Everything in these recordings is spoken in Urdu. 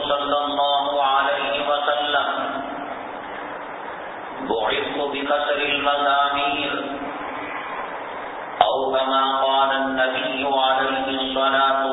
صلى الله عليه وسلم. بعث بكسر المزامير أو كما قال النبي عليه الصلاة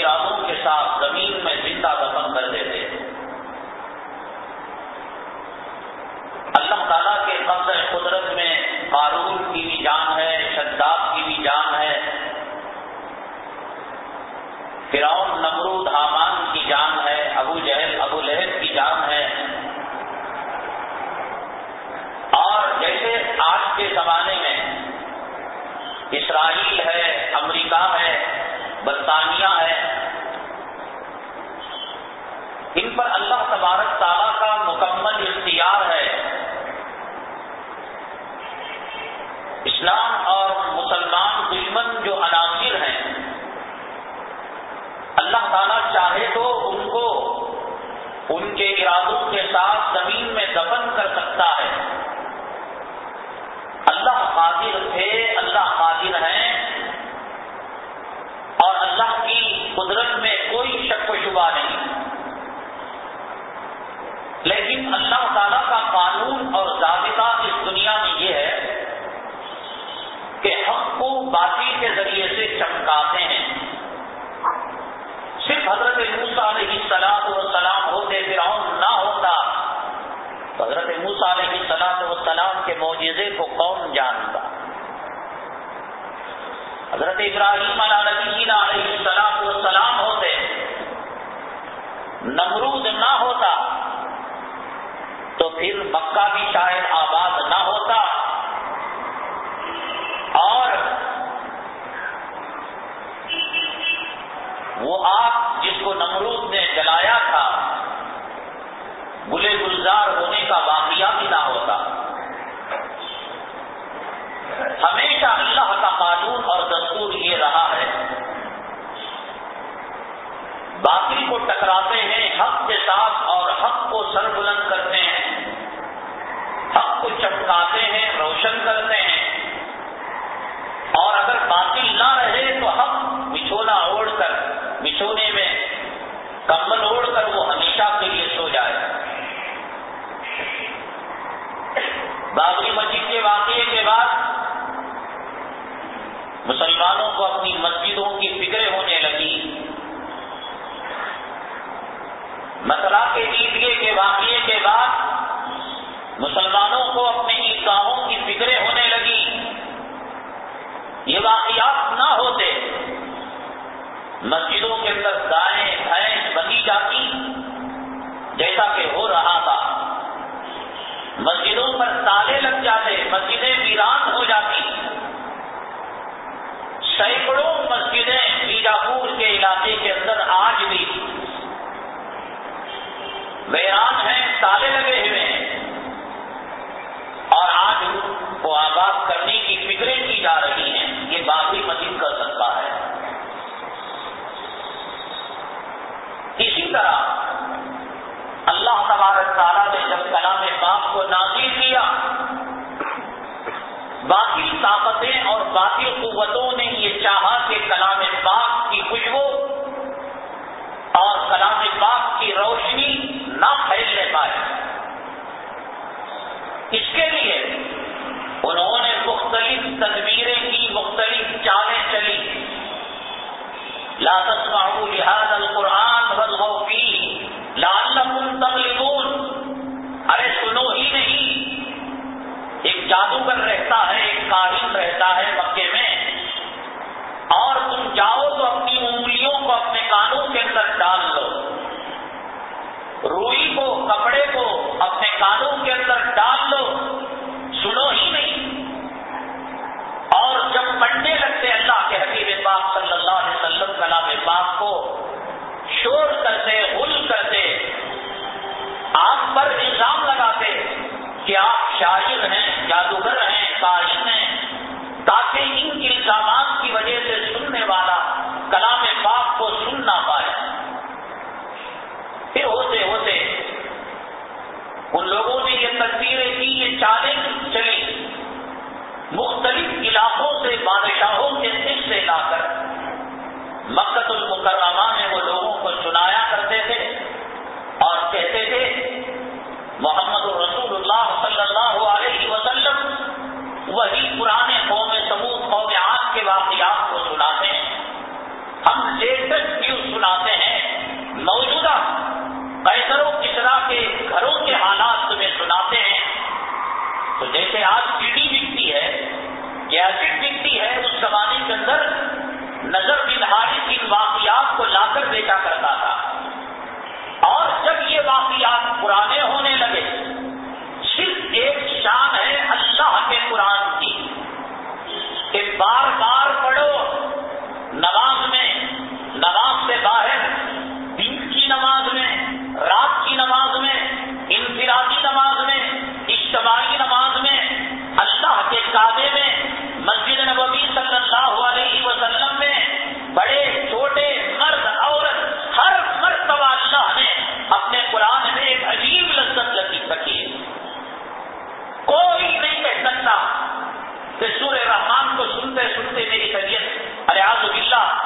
میراثوں کے ساتھ زمین میں زندہ دفن کر دیتے ہیں۔ اللہ تعالیٰ کے قبض قدرت میں قارون کی بھی جان ہے، شداد کی بھی جان ہے۔ فراؤن نمرود حامان کی جان ہے، ابو جہل، ابو لہب کی جان ہے۔ اور جیسے آج کے زمانے میں اسرائیل ہے، امریکہ ہے برطانیہ ہے۔ ان پر اللہ تبارک تعالیٰ کا مکمل اختیار ہے۔ اسلام اور مسلمان دشمن جو عناصر ہیں، اللہ تعالیٰ چاہے تو ان کو ان کے ارادوں کے ساتھ زمین میں دفن کر سکتا ہے۔ اللہ قادر تھے قدرت میں کوئی شک و شبہ نہیں۔ لیکن اللہ تعالی کا قانون اور ضابطہ اس دنیا میں یہ ہے کہ حق کو باطل کے ذریعے سے چمکاتے ہیں۔ صرف حضرت موسا علیہ سلاد و سلام ہوتے فرعون نہ ہوتا تو حضرت موسا علیہ سلاد و سلام کے معجزے کو کون جانتا؟ حضرت ابراہیم علیہ علیہ سلام و سلام ہوتے نمرود نہ ہوتا تو پھر مکہ بھی شاید آباد نہ ہوتا اور وہ آگ جس کو نمرود نے جلایا تھا، گلے گلزار ہونے کا واقعہ بھی نہ ہوتا۔ ہمیشہ اللہ کا قانون اور دستور یہ رہا ہے۔ باقی کو ٹکراتے ہیں حق کے ساتھ اور حق کو سر بلند کرتے ہیں۔ حق کو چمکاتے ہیں، روشن کرتے ہیں۔ اور اگر باطل نہ رہے تو ہم بچھونا اوڑھ کر، بچھونے میں کمبل اوڑھ کر وہ ہمیشہ کے لیے سو جائے۔ بابری مسجد کے واقعے کے بعد مسلمانوں کو اپنی مسجدوں کی فکریں ہونے لگی۔ مسئلہ کے عیدگے کے واقعے کے بعد مسلمانوں کو اپنے عیدگاہوں کی فکریں ہونے لگی۔ یہ واقعات نہ ہوتے مسجدوں کے اندر گائے بھینس بنی جاتی جیسا کہ ہو رہا تھا۔ مسجدوں پر تالے لگ جاتے، مسجدیں ویران ہو جاتی۔ سینکڑوں مسجدیں بیجاپور کے علاقے کے اندر آج بھی ویران ہیں، تالے لگے ہوئے ہیں۔ اور آج کو آباد کرنے کی فکریں کی جا رہی ہیں، یہ باقی مزید کر سکتا ہے۔ اسی طرح اللہ تبارک تعالیٰ نے جب کلام پاک کو نازل کیا باقی طاقتیں اور باقی قوتوں نے یہ چاہا کہ کلام پاک کی خوشبو اور کلام پاک کی روشنی نہ پھیلنے پائے۔ اس کے لیے انہوں نے مختلف تدبیریں کی، مختلف چالیں چلی۔ لا تسمعوا لهذا القرآن والغوا فيه لعلكم تغلبون۔ ارے سنو ہی نہیں۔ جادوگر رہتا ہے، ایک کاہن رہتا ہے مکے میں۔ اور تم جاؤ تو اپنی انگلیوں کو اپنے کانوں کے اندر ڈال لو۔ روئی کو، کپڑے کو اپنے کانوں کے اندر ڈال لو۔ سنو ہی نہیں۔ اور جب پڑھنے لگتے اللہ کے حبیب پاک صلی اللہ علیہ وسلم کلام پاک کو، شور کرتے، غل کرتے، آپ پر الزام لگاتے کہ آپ شاعر ہیں، جادوگر ہیں کاشن ہیں۔ تاکہ ان الزامات کی وجہ سے سننے والا کلام پاک کو سن نہ پائے۔ پھر ہوتے ہوتے ان لوگوں نے یہ تصویریں کی، یہ چالیں چلی مختلف علاقوں سے، بادشاہوں کے دل سے لا کر مکت المکرمہ میں وہ لوگوں کو سنایا کرتے تھے اور کہتے تھے محمد رسول اللہ صلی اللہ علیہ وسلم وہی پرانے قوم سبوت قوم عاد کے واقعات کو سناتے ہیں۔ ہم لیٹسٹ نیوز سناتے ہیں۔ موجودہ قیصروں کسرا کے گھروں کے حالات تمہیں سناتے ہیں۔ تو جیسے آج سیڈی بکتی ہے گیسٹ بکتی ہے، اس زمانے کے اندر نظر بلحاظ ان واقعات کو لا کر بیچا کرتا تھا۔ واقعات پرانے ہونے لگے۔ صرف ایک شان ہے اللہ کے قرآن کی۔ کہ بار بار پڑھو۔ نماز میں، نماز سے باہر دن کی نماز میں، رات کی نماز میں، انفرادی نماز میں، اجتماعی نماز میں، اللہ کے کعبے میں، مسجد نبوی صلی اللہ علیہ وسلم میں، بڑے سے میری طبیعت الحاظ بلّہ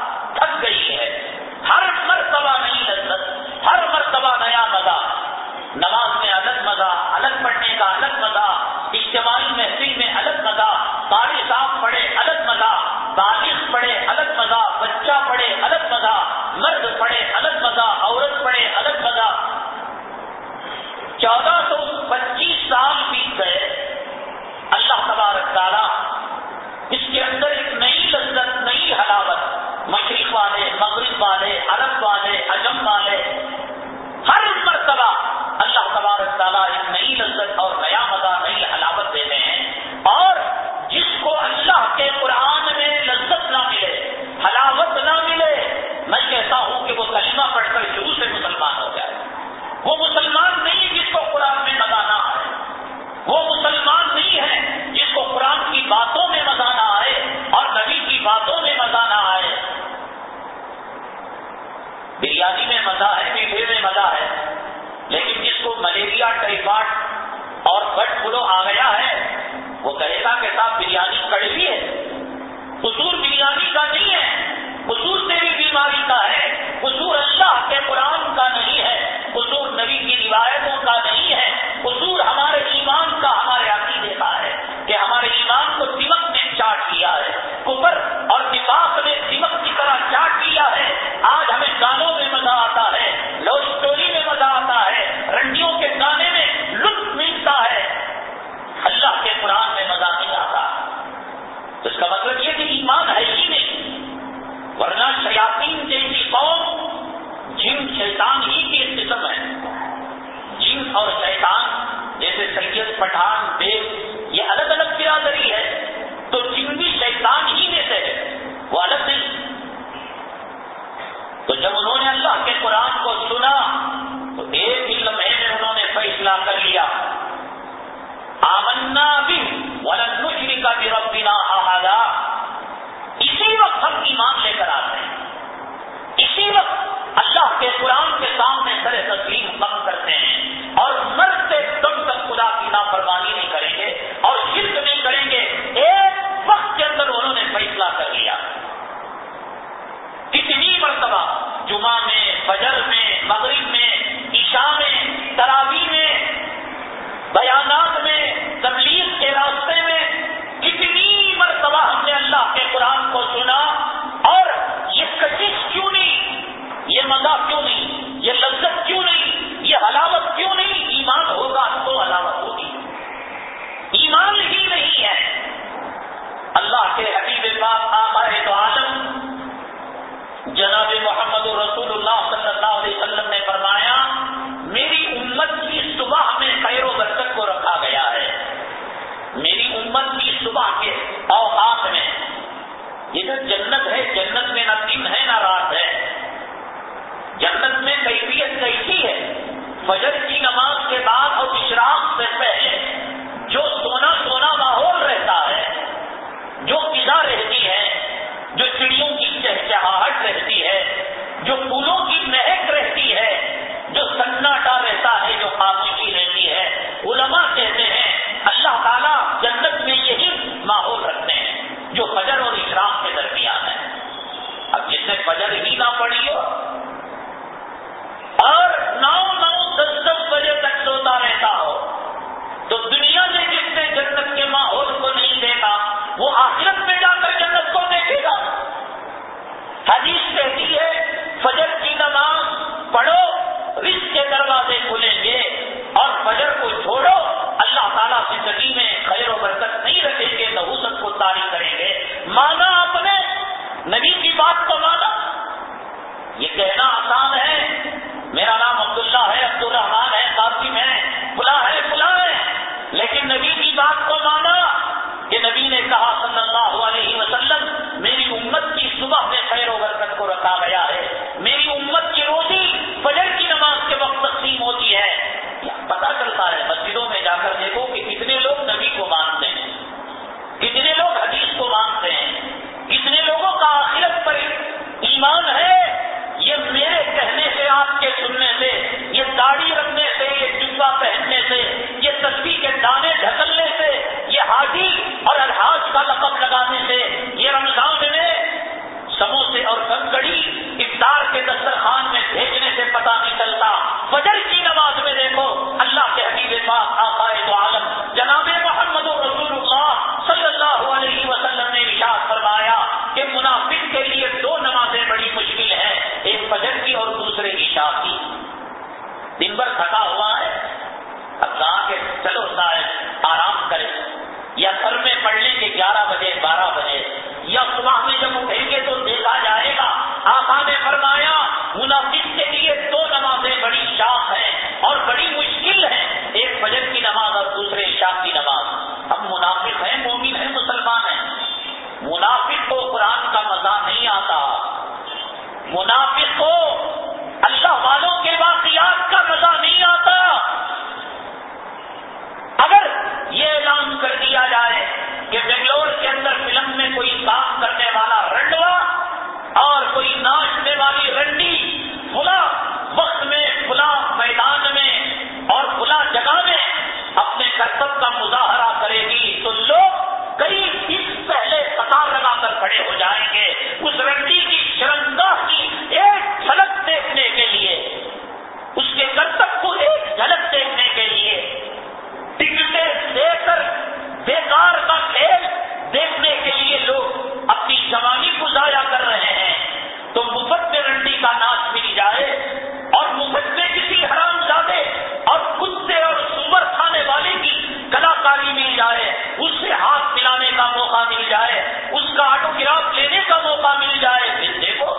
موقع مل جائے پھر دیکھو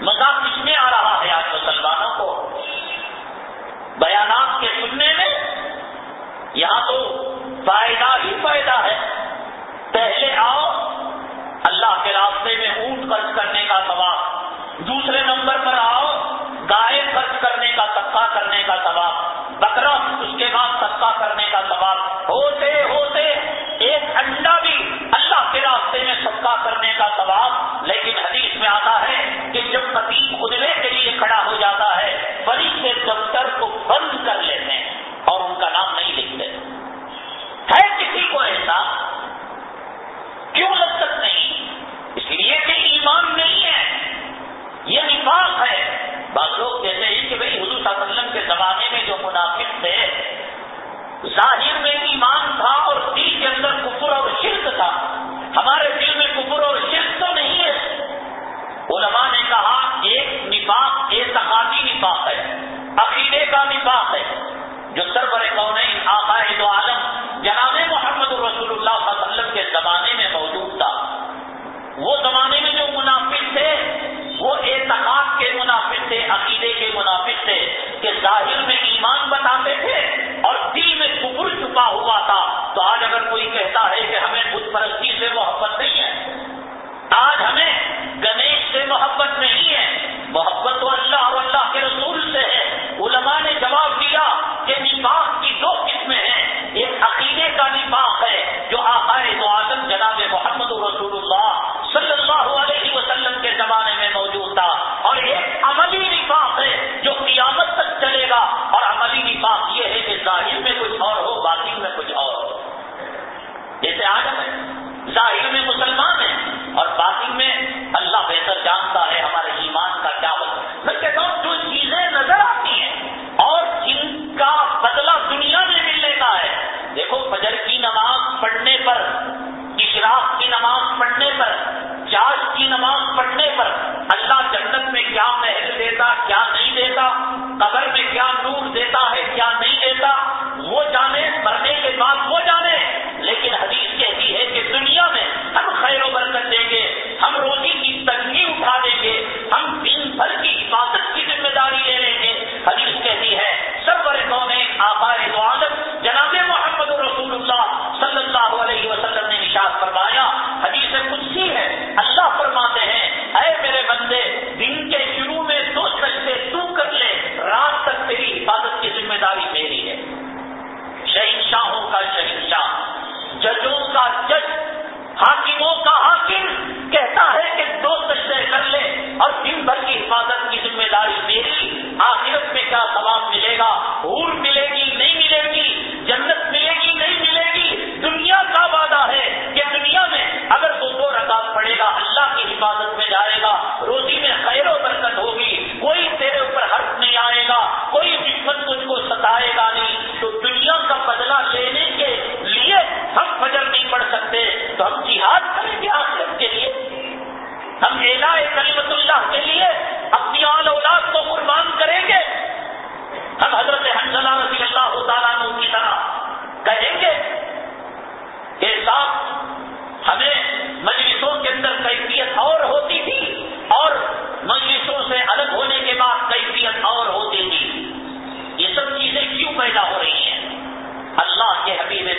مزہ کس میں آ رہا ہے آج مسلمانوں کو۔ بیانات کے سننے میں یہاں تو فائدہ ہی فائدہ ہے۔ پہلے آؤ، اللہ کے راستے میں اونٹ خرچ کرنے کا ثواب۔ دوسرے نمبر پر آؤ، گائے خرچ کرنے کا سکا کرنے کا ثواب۔ بکرا اس کے بعد سکا کرنے کا ثواب۔ ہوتے ہوتے، ایک انڈا بھی اللہ کے راستے میں سکا کرنے کا ثواب۔ لیکن حدیث میں آتا ہے کہ جب پتی خدرے کے لیے کھڑا ہو جاتا ہے بڑی کے دفتر کو بند کر لیتے ہیں اور ان کا نام نہیں لکھتے۔ ہے کسی کو ایسا؟ کیوں لذت نہیں؟ اس لیے کہ ایمان نہیں ہے۔ یہ نفاق ہے۔ بعض لوگ کہتے ہیں کہ بھائی حضور صلی اللہ علیہ وسلم کے زمانے میں جو منافق تھے، ظاہر میں ایمان تھا اور دل کے اندر کفر اور شرک تھا۔ ہمارے دل میں کفر اور شرک تو علماء نے کہا ایک نفاق ایک نفاق ہے، عقیدے کا نفاق ہے۔ جو سربر کون آقا دو عالم۔ جناب محمد رسول اللہ صلی اللہ علیہ وسلم کے زمانے میں موجود تھا۔ وہ زمانے میں جو منافق تھے، وہ اعتقاد کے منافق تھے، عقیدے کے منافق تھے کہ ظاہر میں ایمان بتاتے تھے اور دل میں کبر چکا ہوا تھا۔ تو آج اگر کوئی کہتا ہے کہ ہمیں بت پرستی سے محبت نہیں ہے، آج ہمیں گنیش سے محبت نہیں ہے محبت تو اللہ اللہ کے حبیب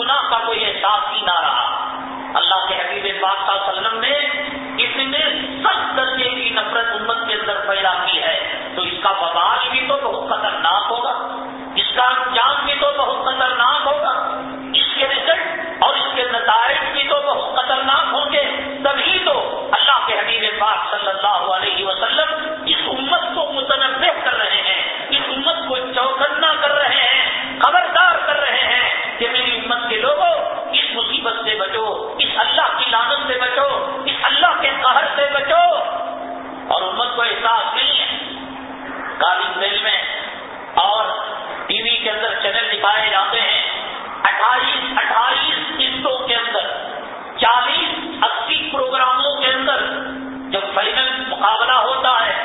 گناہ کا کوئی احساس ہی نہ رہا۔ اللہ کے حبیب پاک صلی اللہ علیہ وسلم نے اس نے سخت درجے کی نفرت امت کے اندر پیدا کی ہے۔ تو اس کا بوال بھی تو بہت خطرناک ہوگا۔ اس کا انجام بھی تو بہت خطرناک ہوگا۔ اس کے رزلٹ اور اس کے نتائج بھی تو بہت خطرناک ہوں گے۔ تبھی تو اللہ کے حبیب پاک صلی اللہ علیہ وسلم شر سے بچو اور امت کو احساس نہیں ہے۔ کالی میل میں اور ٹی وی کے اندر چینل دکھائے جاتے ہیں۔ اٹھائیس اٹھائیس قسطوں کے اندر، چالیس، اسی پروگراموں کے اندر جب فائنل مقابلہ ہوتا ہے،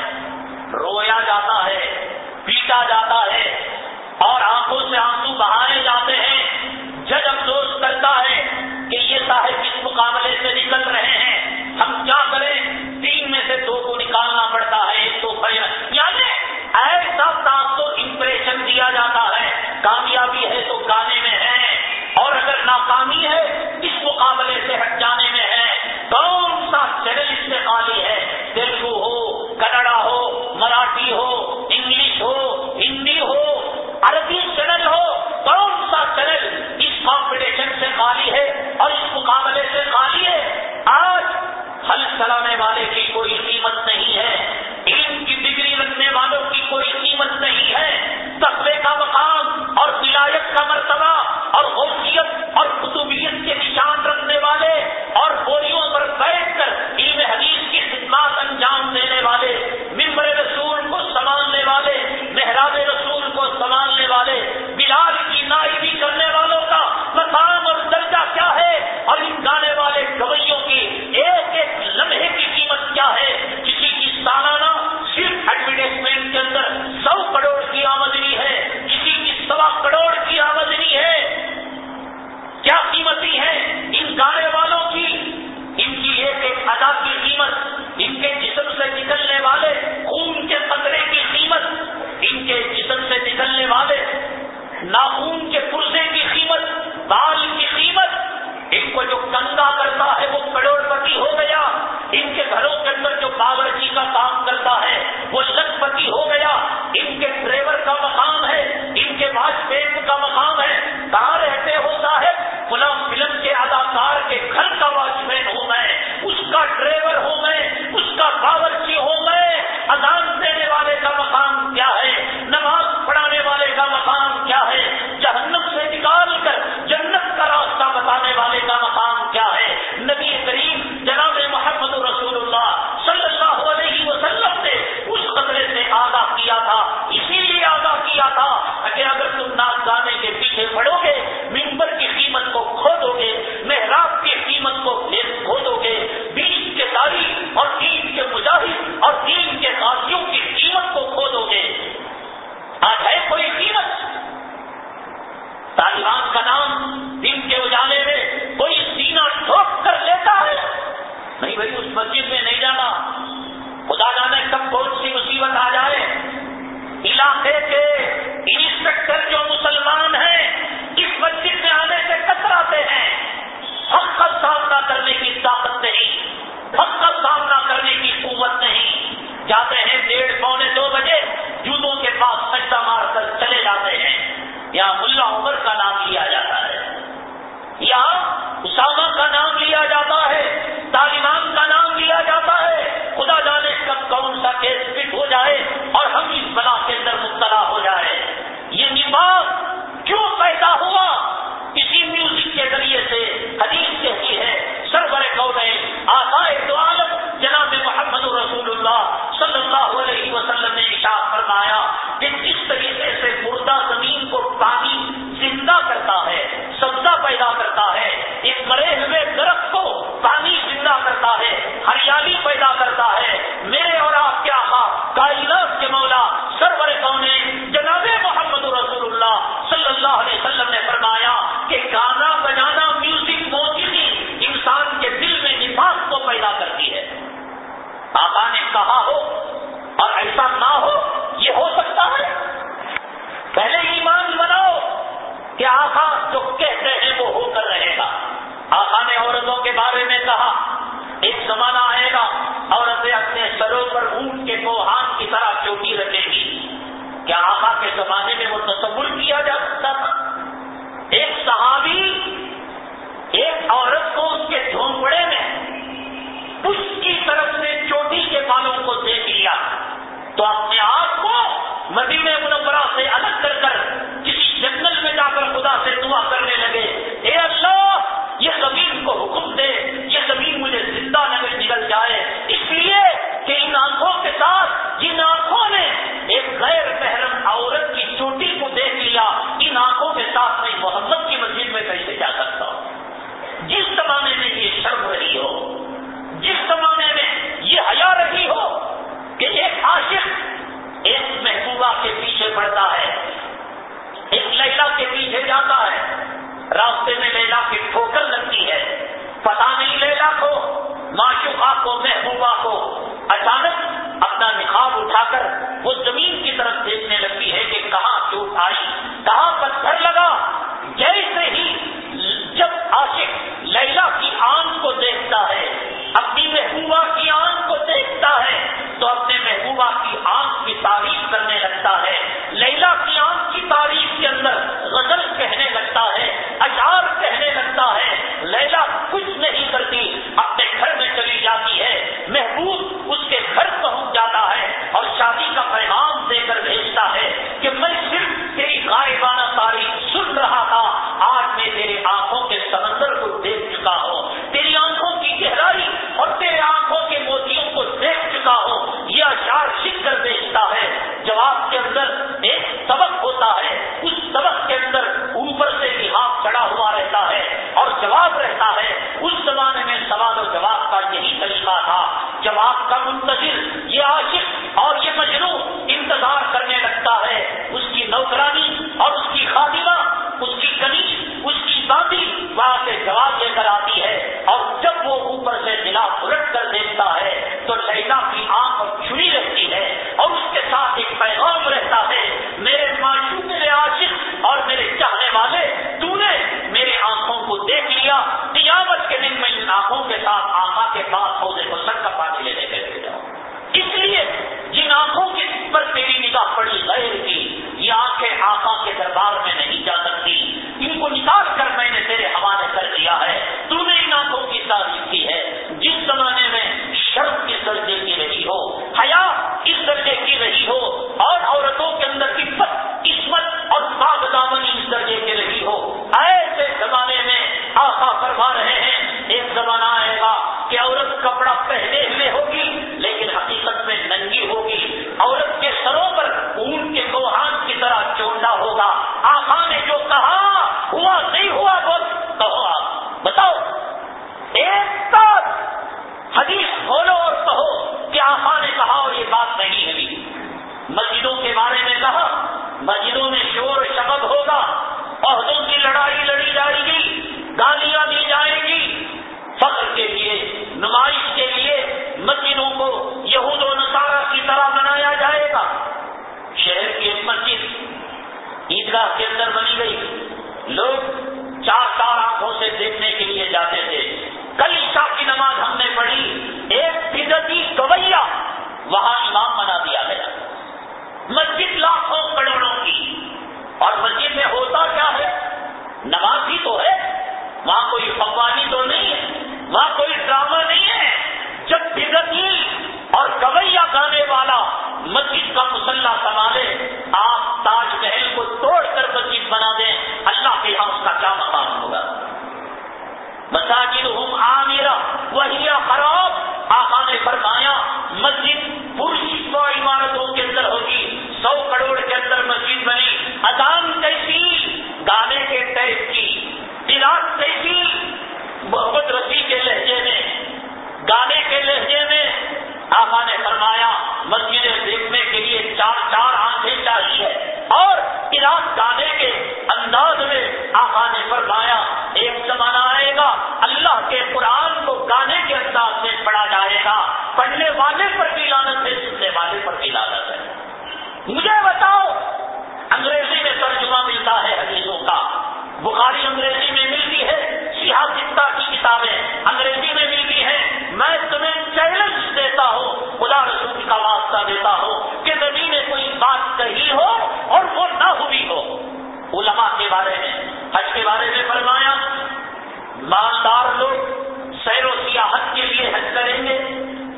رویا جاتا ہے، پیٹا جاتا ہے ناکامی ہے اس مقابلے سے ہٹ جانا بارے میں کہا، مسجدوں میں شور شبد ہوگا، عہدوں کی لڑائی لڑی جائے گی، گالیاں دی جائیں گی. فخر کے لیے، نمائش کے لیے مسجدوں کو یہود و نصارہ کی طرح بنایا جائے گا. شہر کی ایک مسجد عیدگاہ کے اندر بنی گئی. لوگ چار چار آنکھوں سے دیکھنے کے لیے جاتے تھے. کل عشاء کی نماز ہم نے پڑھی. ایک بدتی کویا وہاں امام بنا دیا گیا. مسجد لاکھوں کروڑوں کی۔ اور مسجد میں ہوتا کیا ہے؟ نماز ہی تو ہے، وہاں کوئی فوانی تو نہیں ہے، وہاں کوئی ڈرامہ نہیں ہے۔ جب بگتی اور کویا گانے والا مسجد کا مسلح سنبھالے، آپ تاج محل کو توڑ کر مسجد بنا دیں، اللہ کے یہاں اس کا کیا مقام ہوگا؟ مساجد ہوں آمیرا وہی خراب۔ آقا نے فرمایا، مسجد پوری سو عمارتوں کے اندر ہو سو کروڑ کے اندر مسجد بنی ادان کیسی گانے کے ٹیپ کی بلاس کیسی محمد رسی کے لہجے میں، گانے کے لہجے میں آقا نے فرمایا مسجدیں دیکھنے کے لیے چار چار آنکھیں چاہیے اور علاق گانے کے انداز میں آقا نے فرمایا، ایک زمانہ آئے گا، اللہ کے قرآن کو گانے کے انداز میں پڑھا جائے گا، پڑھنے والے پر بھی لانت ہے، سننے والے پر بھی لانت مجھے بتاؤ، انگریزی میں ترجمہ ملتا ہے حدیثوں کا۔ بخاری انگریزی میں ملتی ہے سیاستہ کی کتابیں انگریزی میں ملتی ہیں، میں تمہیں چیلنج دیتا ہوں، خدا رسول کا واسطہ دیتا ہوں کہ نبی نے کوئی بات کہی ہو اور وہ نہ ہوئی ہو۔ علماء کے بارے میں، حج کے بارے میں فرمایا، مالدار لوگ سیر و سیاحت کے لیے حج کریں گے،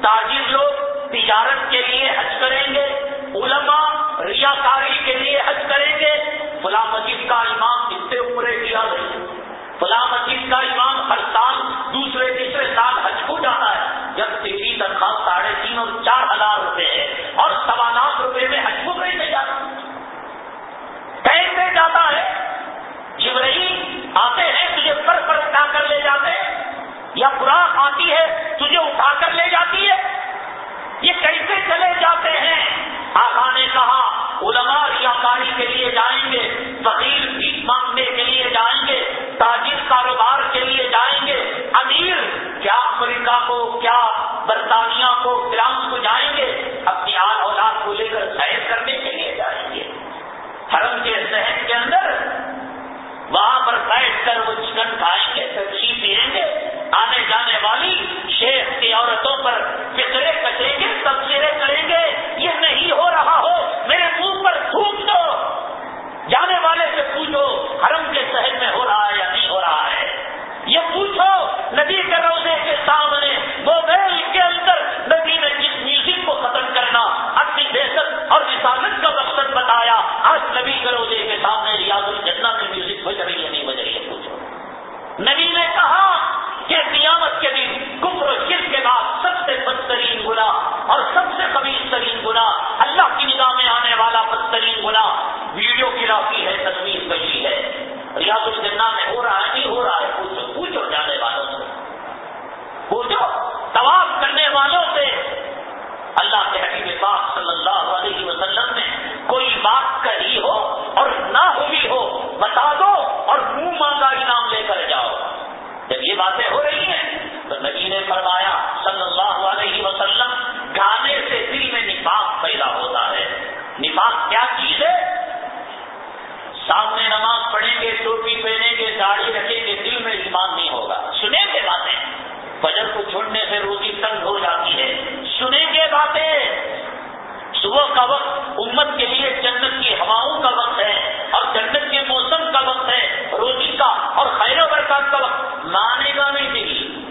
تاجر لوگ تجارت کے لیے حج کریں گے علماء ریاکاری کے لیے حج کریں گے۔ فلاں مسجد کا امام اتنے عمرے کیا نہیں فلاں مسجد کا امام ہر سال دوسرے تیسرے سال حج کو جانا ہے۔ جب تیسری تنخواہ ساڑھے تین اور چار ہزار روپے ہے اور سوا لاکھ روپے میں حج کو کیسے جاتا کیسے جاتا ہے۔ جبرئی آتے ہیں، تجھے پر پر اٹھا کر لے جاتے ہیں۔ یا خوراک آتی ہے، تجھے اٹھا کر لے جاتی ہے۔ یہ کیسے چلے جاتے ہیں؟ آقا نے کہا، علماء ریاکاری کے لیے جائیں گے، فقیر بھیک مانگنے کے لیے جائیں گے، تاجر کاروبار کے لیے جائیں گے، امیر کیا امریکہ کو، کیا برطانیہ کو فرانس کو جائیں گے، اپنی آل اولاد کو لے کر سیر کرنے کے لیے جائیں گے. حرم کے شہر کے اندر وہاں پر بیٹھ کر وہ چکن کھائیں گے سبزی پیئیں گے، آنے جانے والی شیخ کی عورتوں پر فکرے کٹیں گے، تبصرے کریں گے، یہ نہیں ہو رہا ہو، میرے منہ پر تھوک دو۔ جانے والے سے پوچھو، حرم کے شہر میں ہو رہا ہے یا نہیں ہو رہا ہے؟ یہ پوچھو ندی کے روزے کے سامنے موبائل کے اندر ندی میں جس میوزک کو ختم کرنا، اپنی بحثت اور رسالت کا مقصد بتایا، آج نبی کے روزے کے سامنے ریاض الجنہ میں میوزک بج رہی ہے، نہیں بج رہی ہے، پوچھو۔ نبی نے کہا کہ قیامت کے دن کفر و شرک کے بعد سب سے بدترین گنا اور سب سے قبیل ترین گنا اللہ کی نگاہ میں آنے والا بدترین گنا ویڈیو گرافی ہے تصویر کشی ہے۔ ریاض الجنہ میں ہو رہا ہے، نہیں ہو رہا ہے، پوچھو پوچھو جانے والوں سے۔ پوچھو، طواف کرنے والوں سے۔ اللہ کے حبیب پاک صلی اللہ علیہ وسلم نے کوئی بات کہی ہو اور نہ ہوئی ہو، بتا دو اور منہ مانگا انعام لے کر جاؤ۔ جب یہ باتیں ہو رہی ہیں تو نبی نے فرمایا، صلی اللہ علیہ وسلم، گانے سے دل میں نفاق پیدا ہوتا ہے۔ نفاق کیا چیز ہے؟ سامنے نماز پڑھیں گے، ٹوپی پہنیں گے، داڑھی رکھیں گے، دل میں ایمان نہیں ہوگا۔ سنیں گے باتیں؟ فجر کو چھوڑنے سے روزی تنگ ہو جاتی ہے۔ سنیں گے باتیں؟ صبح کا وقت امت کے لیے جنت کی ہواؤں کا وقت ہے اور جنت کے موسم کا وقت ہے روزی کا اور خیر و برکات کا وقت مانے گا نہیں دلی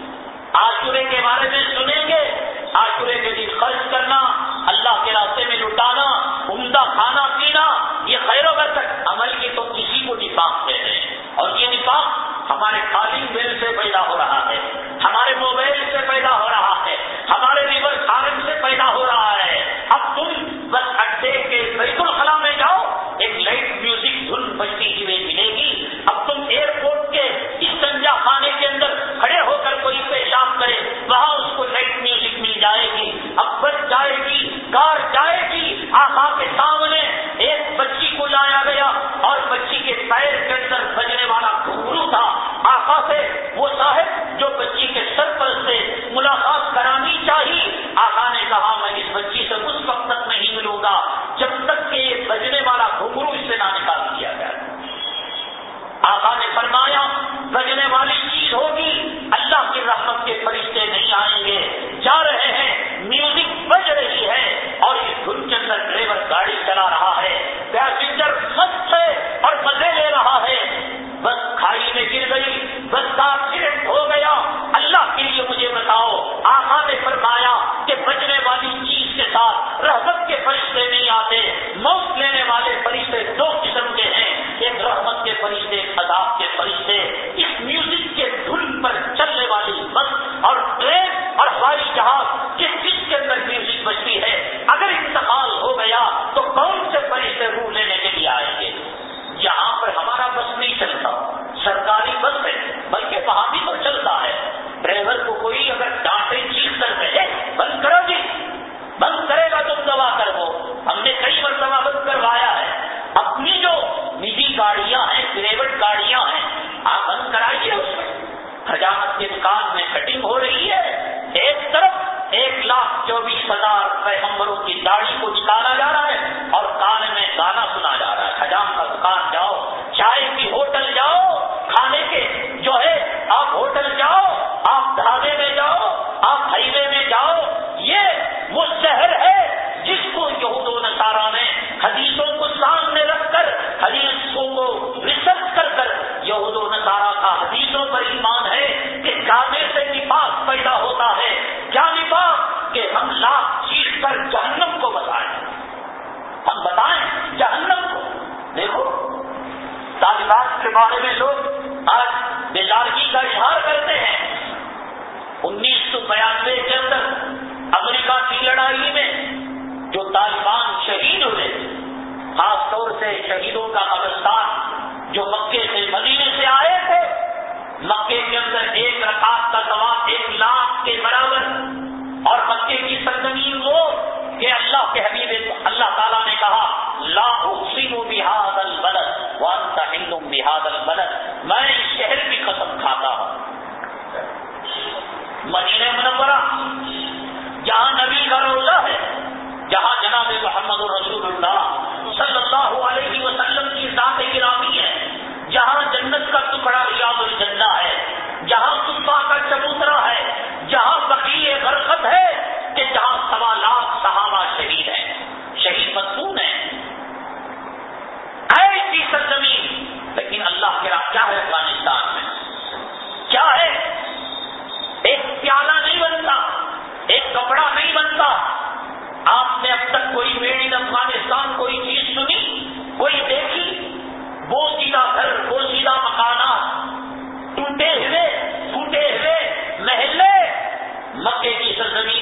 آشورے کے بارے میں سنیں گے آشورے کے دن خرچ کرنا، اللہ کے راستے میں لٹانا، عمدہ کھانا پینا، یہ خیر و برکت۔ عمل کی تو کسی کو نفاق کہہ رہے ہیں اور یہ نفاق ہمارے خالی بل سے پیدا ہو رہا ہے۔ ہمارے موبائل آقا کے سامنے ایک بچی کو لایا گیا اور بچی کے پیر کے اندر بجنے والا گھنگرو تھا۔ آقا سے وہ صاحب جو بچی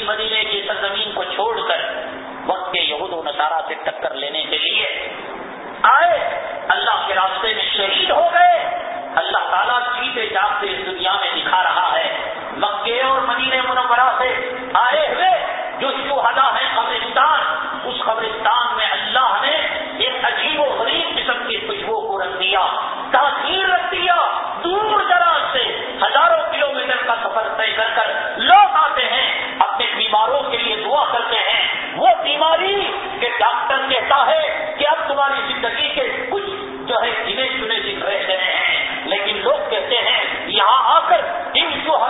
مدینے کی سرزمین کو چھوڑ کر وقت کے یہود و نصارہ سے ٹکر لینے کے لیے آئے۔ اللہ کے راستے میں شہید ہو گئے۔ اللہ تعالیٰ جیتے جاگتے اس دنیا میں دکھا رہا ہے۔ مکے اور مدینے منورہ سے آئے ہوئے جو شہدا ہیں قبرستان، اس قبرستان میں اللہ نے ایک عجیب و غریب قسم کی خوشبو کو رکھ دیا تاثیر رکھ دیا۔ دور دراز سے ہزاروں کلومیٹر کا سفر طے کر کر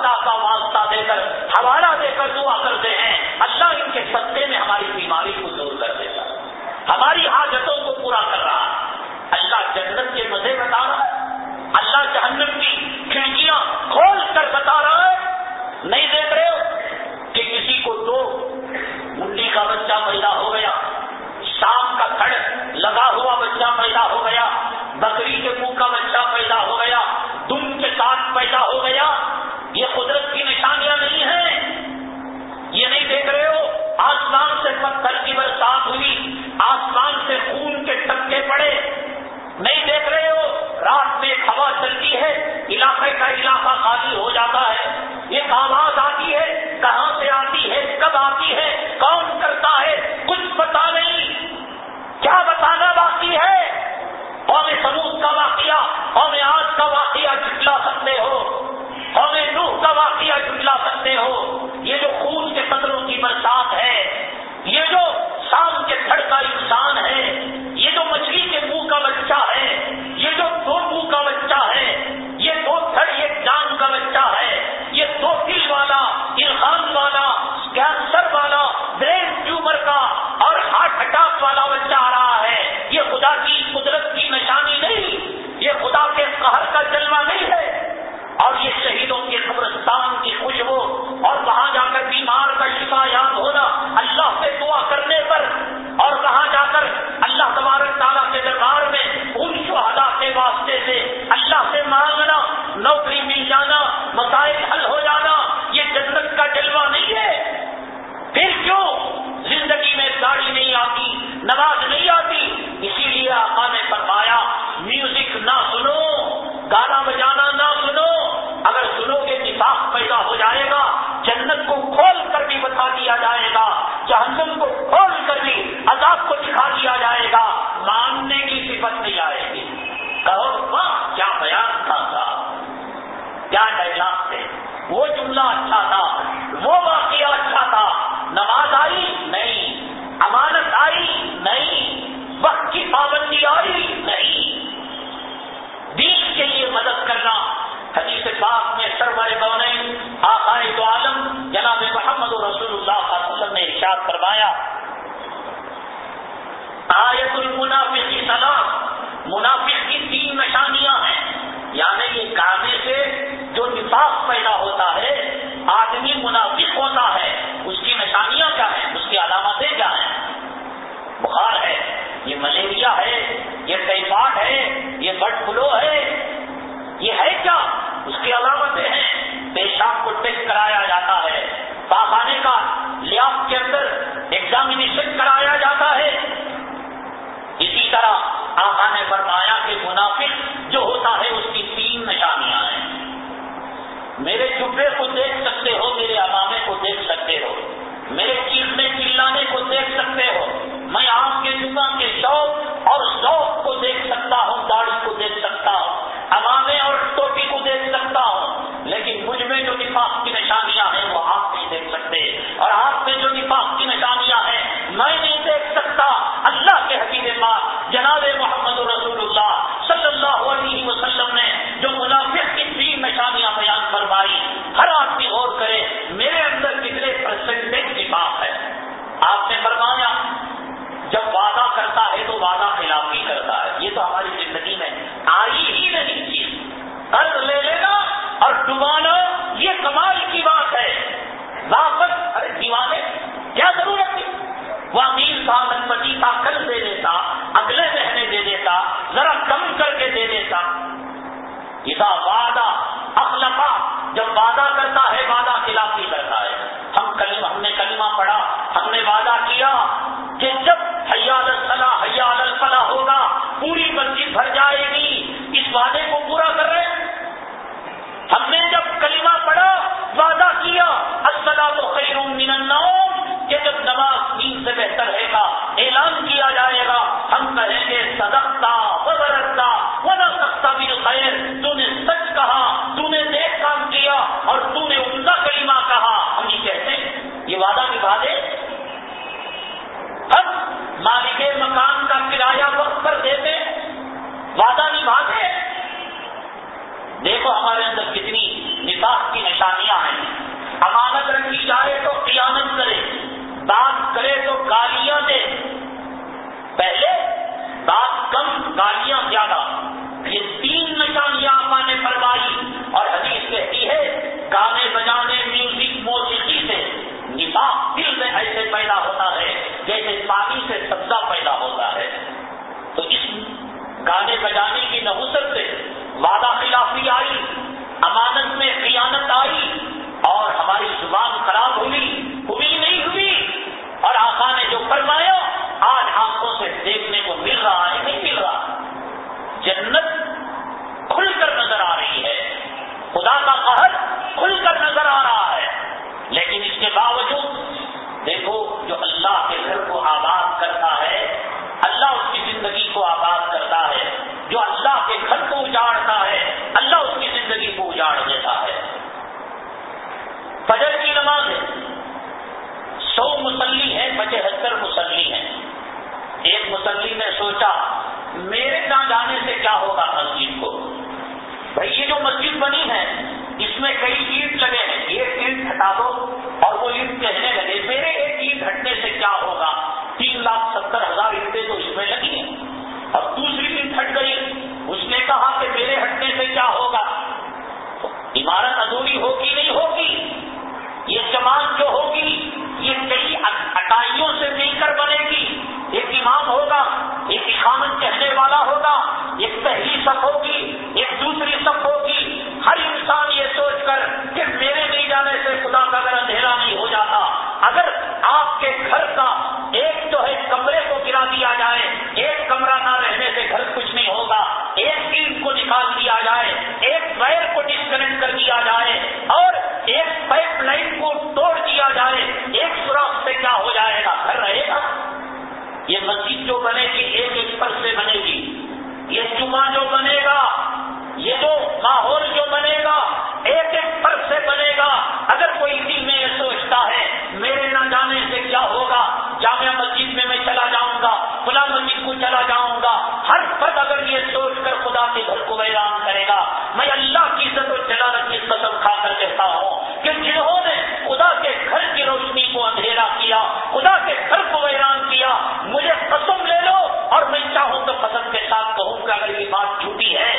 خدا کا واسطہ دے کر، حوالہ دے کر دعا کرتے ہیں۔ اللہ ان کے ستے میں ہماری بیماری کو دور کر دیتا ہماری مسلمہ نہیں ہے۔ اور یہ شہیدوں کے قبرستان کی خوشبو اور وہاں سوچا میرے نہ جانے سے کیا ہوگا مسجد کو؟ بھائی یہ جو مسجد بنی ہے، اس میں کئی عید لگے ہیں۔ ایک عید ہٹا دو اور وہ عید کہنے لگے، میرے ایک عید ہٹنے سے کیا ہوگا؟ تین لاکھ ستر ہزار عیدیں تو اس میں لگی ہیں۔ اور دوسری عید ہٹ گئی۔ اس نے کہا کہ میرے ہٹنے سے کیا ہوگا؟ عمارت ادھوری ہوگی نہیں ہوگی؟ یہ جماعت جو ہوگی، یہ کئی اٹائیوں سے مل کر بنے گی۔ ایک امام ہوگا، ایک اقامت کہنے والا ہوگا، ایک پہلی سب ہوگی، ایک دوسری سب ہوگی۔ ہر انسان یہ سوچ کر کہ میرے نہیں جانے سے خدا کا اگر اندھیرا نہیں ہو جاتا۔ اگر آپ کے گھر کا ایک تو ہے کمرے کو گرا دیا جائے، ایک کمرہ نہ رہنے سے گھر کچھ نہیں ہوگا، ایک چیز کو نکال دیا جائے، ایک وائر کو ڈسکنیکٹ کر دیا جائے، اور ایک پائپ لائن کو توڑ دیا جائے، ایک سوراخ سے کیا ہو جائے گا؟ گھر رہے گا۔ یہ مسجد جو بنے گی، ایک ایک پر سے بنے گی۔ یہ جمعہ جو بنے گا، یہ جو ماحول جو بنے گا، ایک ایک پر سے بنے گا۔ اگر کوئی دل میں یہ سوچتا ہے، میرے نہ جانے سے کیا ہوگا؟ جامع مسجد میں میں چلا جاؤں گا خلا مسجد کو چلا جاؤں گا۔ ہر پر اگر یہ سوچ کر خدا کے گھر کو ویران کرے گا، میں اللہ کی اور میں چاہوں تو قسم کے ساتھ کہوں کہ اگر یہ بات جھوٹی ہے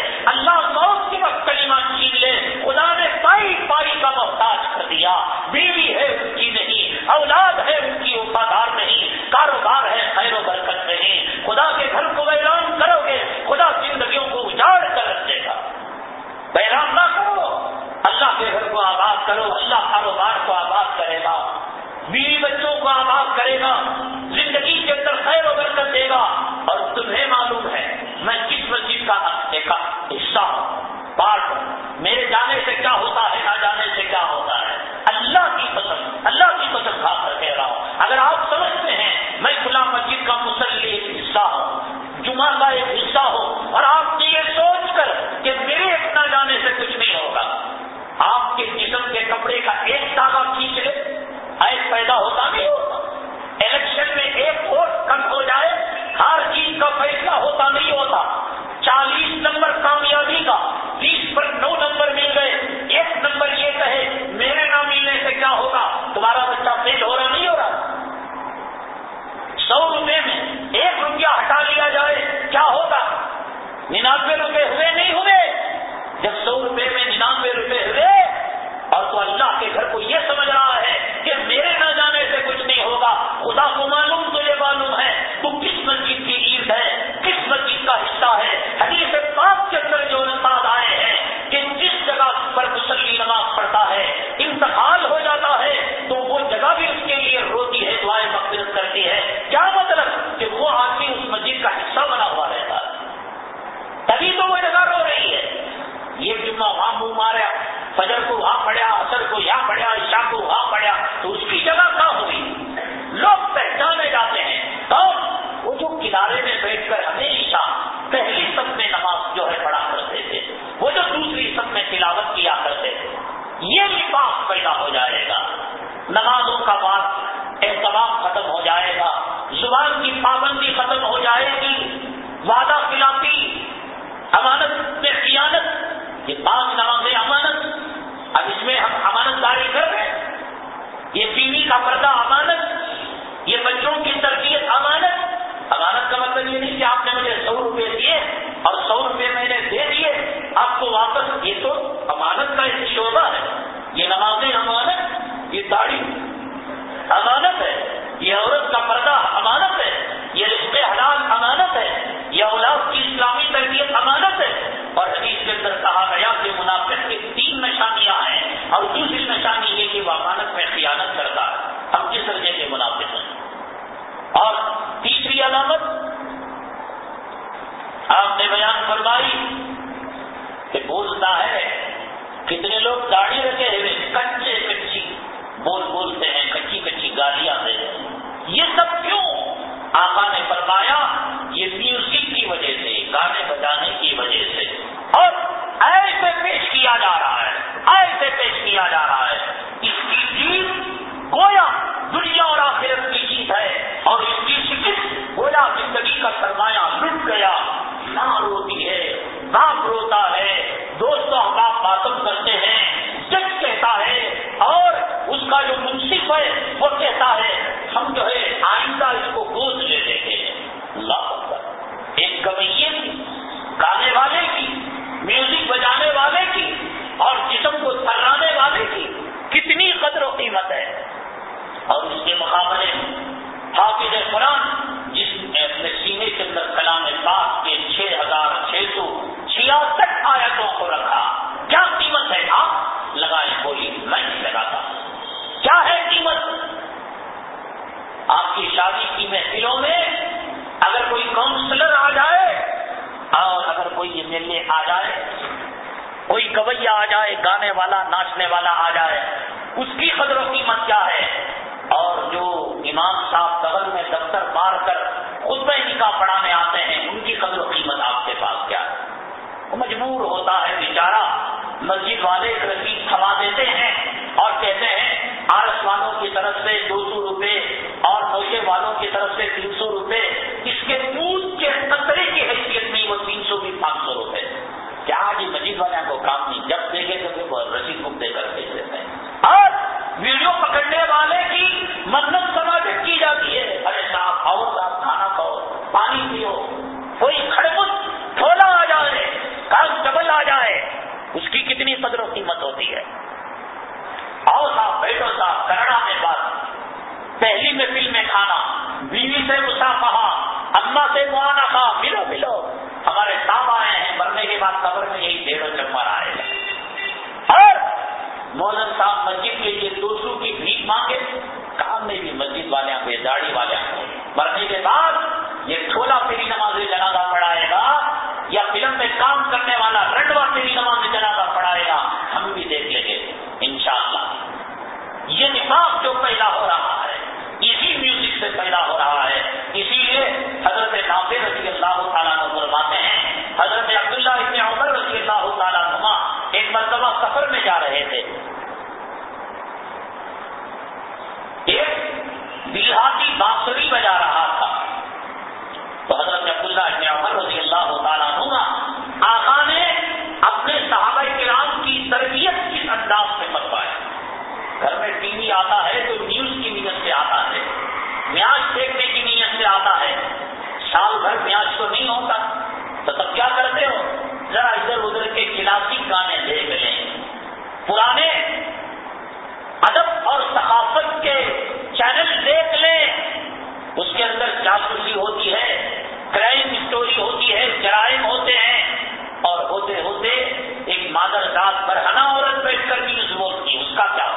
بات ختم ہو جائے گا۔ زبان کی پابندی ختم ہو جائے گی۔ وعدہ خلافی، امانت میں خیانت، یہ پانچ نمازیں امانت۔ اب اس میں ہم امانت داری کر رہے ہیں۔ یہ بیوی کا پردہ امانت، یہ بچوں کی تربیت امانت۔ امانت کا مطلب یہ نہیں کہ آپ نے مجھے سو روپے دیے اور سو روپے میں نے دے دیے، آپ کو واپس، یہ تو امانت کا ایک شعبہ ہے۔ یہ نمازیں امانت، یہ داڑھی امانت ہے۔ یہ عورت کا پردہ امانت ہے، یہ رشتے حلال امانت ہے، یہ اولاد کی اسلامی تربیت امانت ہے۔ اور حدیث کے اندر کہا گیا کہ منافق کی تین نشانیاں ہیں اور دوسری نشانی یہ کہ وہ امانت میں خیانت کرتا ہے۔ ہم کس درجے کے منافق ہیں؟ اور تیسری علامت، آپ نے بیان فرمائی کہ بولتا ہے کتنے لوگ داڑھی رکھے ہوئے، کچے کچی، بول بولتے ہیں، کچی کچی گالیاں دے یہ سب کیوں؟ آقا نے فرمایا، یہ میوزک کی وجہ سے، گانے بجانے کی وجہ سے۔ اور ایسے پیش کیا جا رہا ہے، ایسے پیش کیا جا رہا ہے۔ اس کی جیت گویا دنیا اور آخرت کی جیت ہے۔ اور اس کی شکست گویا زندگی کا سرمایہ لٹ گیا۔ نہ روتی ہے، باپ روتا ہے۔ دوست احباب ماتم کرتے ہیں جج کہتا ہے اور اس کا جو منصف ہے وہ کہتا ہے؟ ہم جو ہے آئندہ اس کو گود لے لیں گے۔ اللہ ایک گویے کی، گانے والے کی، میوزک بجانے والے کی اور جسم کو تھرانے والے کی کتنی قدر و قیمت ہے۔ اور اس کے مقابلے حافظ قرآن، جس نے اپنے سینے کے اندر کلام پاک کے چھ ہزار چھ سو چھیاسٹھ آیتوں کو رکھا، کیا قیمت ہے آپ؟ لگائی بولی میں نہیں لگاتا۔ کیا ہے قیمت؟ آپ کی شادی کی محفلوں میں اگر کوئی کاؤنسلر آ جائے اور اگر کوئی ایم ایل اے آ جائے، کوئی گویا آ جائے، گانے والا، ناچنے والا آ جائے، اس کی قدر و قیمت کیا ہے؟ اور جو امام صاحب قبل میں دفتر مار کر خود میں نکاح پڑھانے آتے ہیں، ان کی قدر و قیمت آپ کے پاس کیا ہے؟ وہ مجبور ہوتا ہے بیچارہ، مسجد والے ایک رسید تھما دیتے ہیں اور کہتے ہیں آرس والوں کی طرف سے دو سو روپے اور نوشے والوں کی طرف سے تین سو روپے، اس کے دودھ کے قطرے کی حیثیت نہیں وہ تین سو بھی پانچ سو روپے۔ کیا جی مسجد والے کو کام نہیں، جب دیکھے تو وہ رسید بک دے کر بھیج دیتے ہیں۔ اور ویڈیو پکڑنے والے کی منت سماجت کی جاتی ہے۔ ارے صاحب آؤ صاحب، کھانا کھاؤ، پانی پیو۔ کوئی کھڑبت تھولا آ جائے کانسٹبل آ جائے۔ اس کی کتنی قدر و قیمت ہوتی ہے؟ آؤ صاحب، بیٹھو صاحب، کرنا میں بات۔ پہلی محفل میں کھانا، بیوی سے مسافہ اما سے ملو ملو۔ ہمارے صاحب آئے ہیں، مرنے کے بعد قبر میں یہی ڈیڑھوں چمبر آئے اور مولن صاحب مسجد کے لیے دوسروں کی بھیک مانگے کام میں بھی مسجد والے کو، داڑھی والے مرنے کے بعد یہ ٹھولا پھیری نماز جنازہ پڑھائے گا، یا فلم میں کام کرنے والا رنڈوا پھیری نماز جنازہ نفاق جو پیدا ہو رہا ہے، اسی میوزک سے پیدا ہو رہا ہے۔ اسی لیے حضرت نافر رضی اللہ تعالیٰ فرماتے ہیں، حضرت عبداللہ ابن عمر رضی اللہ تعالیٰ نما ایک مرتبہ سفر میں جا رہے تھے۔ ایک دیہاتی بانسری بجا رہا تھا۔ تو حضرت عبداللہ ابن عمر رضی اللہ تعالیٰ نما آقا نے اپنے صحابہ کرام کی تربیت کس انداز میں گھر میں ٹی وی آتا ہے تو نیوز کی نیت سے آتا ہے۔ میاج دیکھنے کی نیت سے آتا ہے۔ سال بھر میاج تو نہیں ہوتا۔ تو تب کیا کرتے ہو؟ ذرا ادھر ادھر کے کلاسک گانے دیکھ لیں۔ پرانے ادب اور ثقافت کے چینل دیکھ لیں۔ اس کے اندر جاسوسی ہوتی ہے کرائم اسٹوری ہوتی ہے، جرائم ہوتے ہیں۔ اور ہوتے ہوتے ایک مادر ذات پر ہنا عورت بیٹھ کر نیوز بولتی اس کا کیا ہوگا اور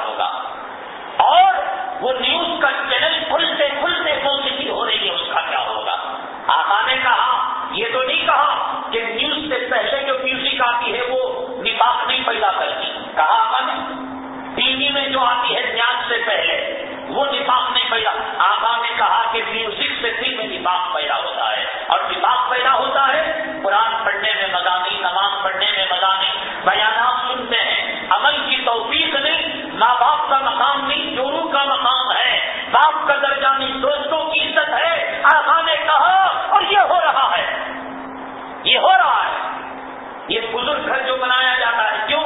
وہ نیوز کا چینل کھلتے کھلتے موسیقی ہو رہی ہے، اس کا کیا ہوگا؟ آقا نے کہا، یہ تو نہیں کہا کہ نیوز سے پہلے جو میوزک آتی ہے وہ نفاق نہیں پیدا کرتی۔ کہا آقا نے ٹی وی میں جو آتی ہے نیاز سے پہلے، وہ نفاق نہیں پیدا۔ آقا نے کہا کہ میوزک سے دل میں نفاق پیدا ہوتا ہے۔ اور نفاق پیدا ہوتا ہے قرآن پڑھنے میں مزہ نہیں نماز پڑھنے میں مزہ نہیں بیانات سنتے ہیں۔ عمل کی توفیق کا مقام نہیں چورو کا مقام ہے۔ باپ کا درجہ نہیں، دوستوں کی عزت ہے۔ آقا نے کہا، اور یہ ہو رہا ہے۔ یہ ہو رہا ہے۔ یہ بزرگ گھر جو بنایا جاتا ہے، کیوں؟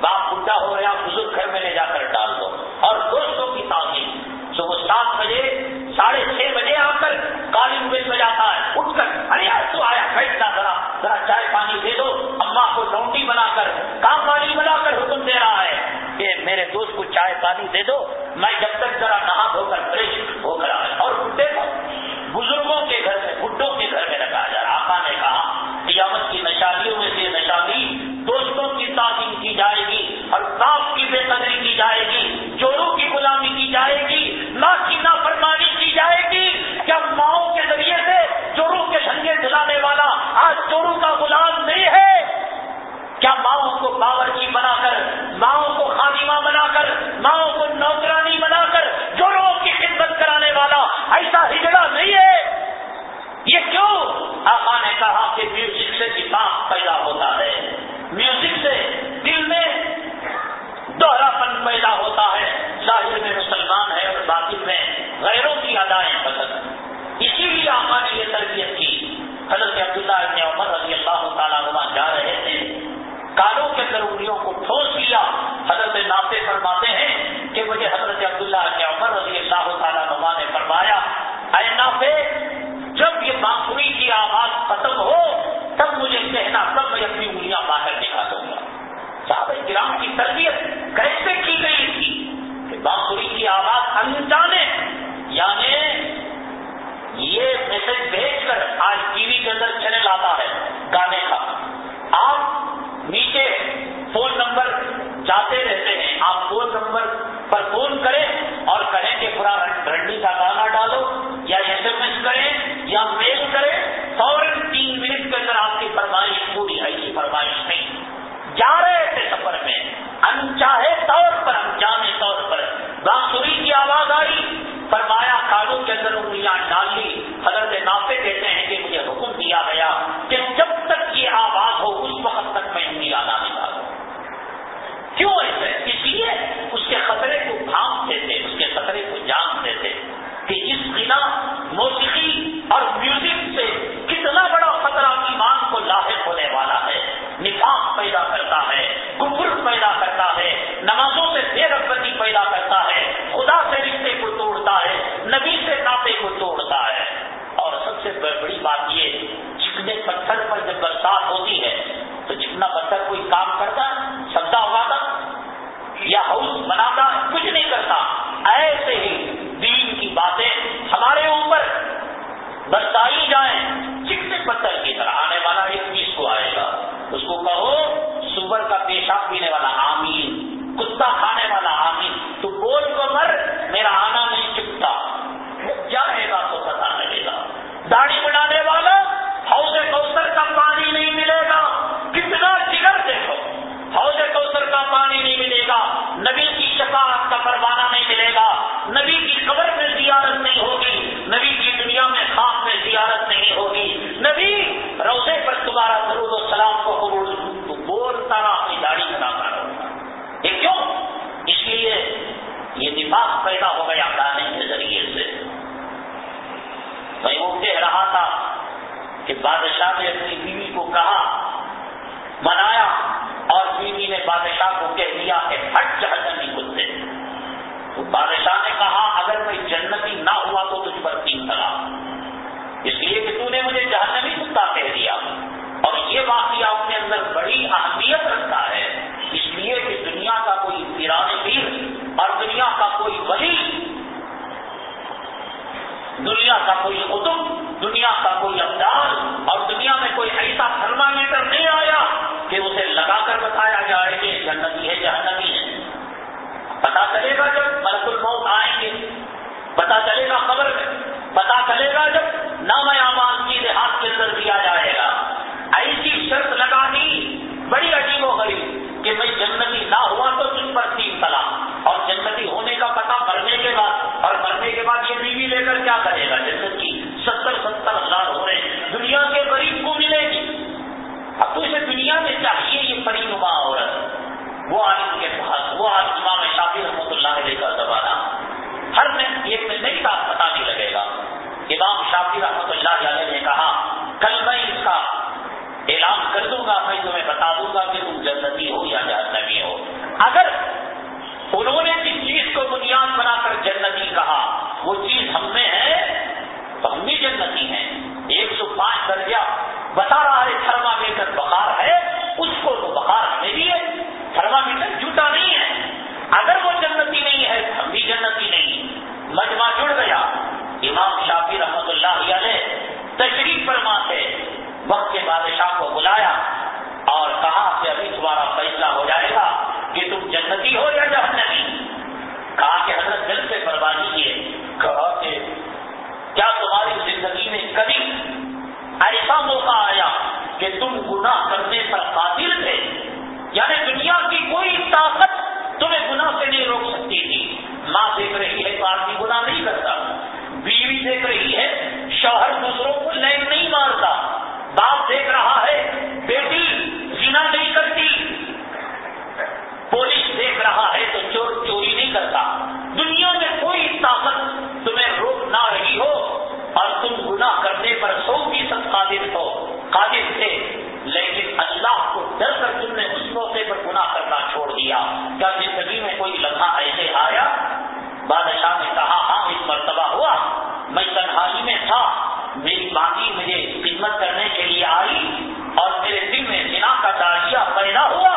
باپ بڈھا ہو گیا، بزرگ گھر میں لے جا کر ڈال دو۔ اور دوستوں کی تعلیم۔ صبح سات بجے، ساڑھے چھ بجے آ کر کالم میں جاتا ہے۔ اٹھ کر، ارے تو آیا بیٹھتا ذرا۔ ذرا چائے پانی دے دو۔ اما کو لونڈی بنا کر کام پانی بنا کر حکم دے رہا ہے کہ میرے دوست کو چائے پانی دے دو، میں جب تک ذرا نہا دھو کر فریش کریں یا میل نبی کی شفاعت کا پروانہ نہیں ملے گا، نبی کی قبر میں زیارت نہیں ہوگی، نبی کی دنیا میں خاص میں زیارت نہیں ہوگی۔ نبی روزے پر تمہارا درود و سلام کو قبول بولتا رہا، اپنی داڑھی بنا کر یہ کیوں؟ اس لیے یہ نفاق پیدا ہو گیا گانے کے ذریعے سے۔ میں وہ کہہ رہا تھا کہ بادشاہ نے اپنی بیوی کو کہا، منایا اور بیوی نے بادشاہ کو کہہ دیا کہ ہٹ جا۔ بادشاہ نے کہا، اگر میں جنتی نہ ہوا تو تجھ پر تین طلا اس لیے کہ تو نے مجھے جہنمی کتا کہہ دیا۔ اور یہ واقعہ اپنے اندر بڑی اہمیت رکھتا ہے۔ اس لیے کہ دنیا کا کوئی پیران پیر اور دنیا کا کوئی ولی، دنیا کا کوئی قطب، دنیا کا کوئی ابدال اور دنیا میں کوئی ایسا تھرما میٹر نہیں آیا کہ اسے لگا کر بتایا جائے کہ جنتی ہے، جہنمی پتا چلے گا جب ملک الموت آئیں گے۔ پتا چلے گا خبر میں۔ پتا چلے گا جب نام امان کی ہاتھ کے اندر دیا جائے گا۔ ایسی شرط لگا دی بڑی عجیب و غریب کہ میں جنتی نہ ہوا تو تم پر تین تلا اور جنتی ہونے کا پتا مرنے کے بعد، اور مرنے کے بعد یہ بیوی لے کر کیا کرے گا؟ جنت کی ستر ستر ہزار ہو رہے دنیا کے غریب کو ملے گی۔ اب تو اسے دنیا میں چاہیے یہ پری نما عورت۔ وہ عالم کے پاس وہ امام شافی رحمۃ اللہ علیہ کا زمانہ۔ ہر میں ایک میں نہیں ساتھ پتا نہیں لگے گا۔ امام شافی رحمۃ اللہ علیہ نے کہا، کل میں اس کا اعلان کر دوں گا، میں تمہیں بتا دوں گا کہ تم جنتی ہو یا جہنمی ہو۔ اگر انہوں نے جس چیز کو بنیاد بنا کر جنتی کہا، وہ چیز ہم میں ہے، تو ہم بھی جنتی ہیں۔ ایک سو پانچ درجہ بتا رہا ہے تھرما میٹر بخار ہے، اس کو تو بخار ہمیں بھی ہے تھرما جھوٹا نہیں ہے۔ اگر وہ جنتی نہیں ہے، ہم بھی جنتی نہیں۔ مجمع جڑ گیا۔ امام شافی رحمت اللہ علیہ تشریف فرما سے وقت کے بادشاہ کو بلایا اور کہا کہ ابھی تمہارا فیصلہ ہو جائے گا کہ تم جنتی ہو یا جہنمی۔ کہا کہ حضرت دل سے بربادی کیے کہا کہ کیا تمہاری زندگی میں کبھی ایسا موقع آیا کہ تم گناہ کرنے پر قابل تھے؟ یعنی دنیا کی کوئی طاقت تمہیں گناہ سے نہیں روک سکتی تھی۔ ماں دیکھ رہی ہے تو آدمی گناہ نہیں کرتا۔ بیوی دیکھ رہی ہے، شوہر دوسروں کو لین نہیں مارتا۔ باپ دیکھ رہا ہے، بیٹی جنا نہیں کرتی۔ پولیس دیکھ رہا ہے تو چور چوری نہیں کرتا۔ دنیا میں کوئی طاقت تمہیں روک نہ رہی ہو اور تم گناہ کرنے پر سو فیصد قادر ہو۔ قادر تھے لیکن اللہ کو ڈر کر تم نے اس موقع پر گناہ کرنا چھوڑ دیا۔ کیا زندگی میں کوئی لمحہ ایسے آیا، بادشاہ نے کہا ہاں اس مرتبہ ہوا۔ میں تنہائی میں تھا۔ میری باقی مجھے خدمت کرنے کے لیے آئی اور میرے دل میں سنا کا داڑیا پیدا ہوا۔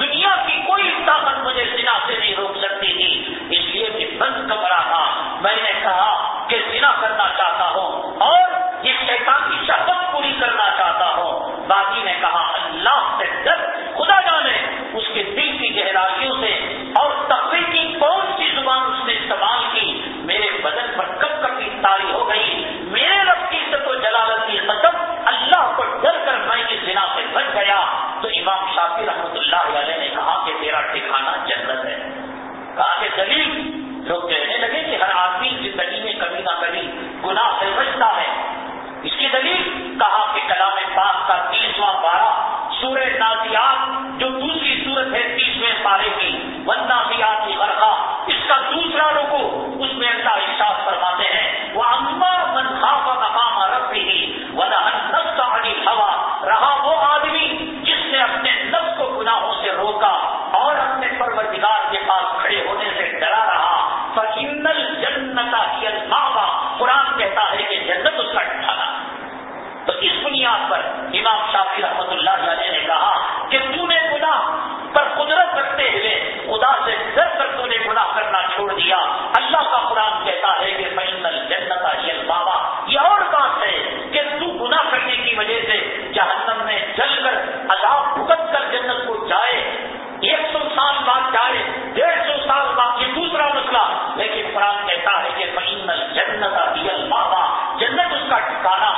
دنیا کی کوئی طاقت مجھے سنا سے نہیں روک سکتی تھی، اس لیے کہ بند کمرہ تھا۔ میں نے کہا کہ سنا کرنا چاہتا ہوں اور یہ شیطان کی شہبت پوری کرنا چاہتا ہوں۔ باقی نے کہا، اللہ سے ڈر خدا جانے اس کے دل سے اور تقوی کی کون سی زبان اس نے استعمال کی۔ میرے بدن پر کب کب کی تاری ہو گئی۔ میرے رب کی عزت و جلالت کی قسم اللہ کو ڈر کر میں اس بنا سے بچ گیا۔ تو امام شافی رحمت اللہ علیہ نے کہا کہ تیرا ٹھکانا جنت ہے۔ کہا کہ دلیل تیسویں پارے کی کی اس کا دوسرا رکو، اس میں اللہ فرماتے ہیں وہ اما من خاف مقام رب بھی نفس علی ہوا رہا وہ آدمی جس نے اپنے نفس کو گناہوں سے روکا اور اپنے پروردگار کے پاس کھڑے ہونے سے ڈرا رہا۔ فکینل جنتا کی الماوا قرآن کہتا ہے کہ جنت اس کا تو اس بنیاد پر امام شافی رحمت اللہ وجہ سے جہنم میں جل کر عذاب بھگت کر جنت کو جائے۔ ایک سو سال بعد جائے، ڈیڑھ سو سال بعد یہ دوسرا مسئلہ۔ لیکن قرآن کہتا ہے کہ فینل جنت ابھی بابا جنت اس کا ٹھکانا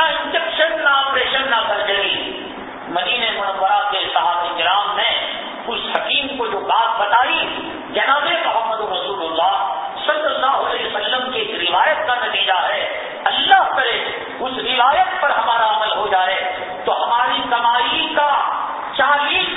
نہ انجیکشن نہ آپریشن نہ سرجری۔ مدینہ منورہ کے صحابہ کرام نے اس حکیم کو جو بات بتائی، جناب محمد رسول اللہ صلی اللہ علیہ وسلم کی ایک روایت کا نتیجہ ہے، اللہ کرے اس روایت پر ہمارا عمل ہو جائے تو ہماری کمائی کا چالیس